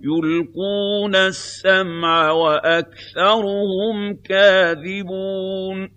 يُلْقُونَ السَّمْعَ وَأَكْثَرُهُمْ كَاذِبُونَ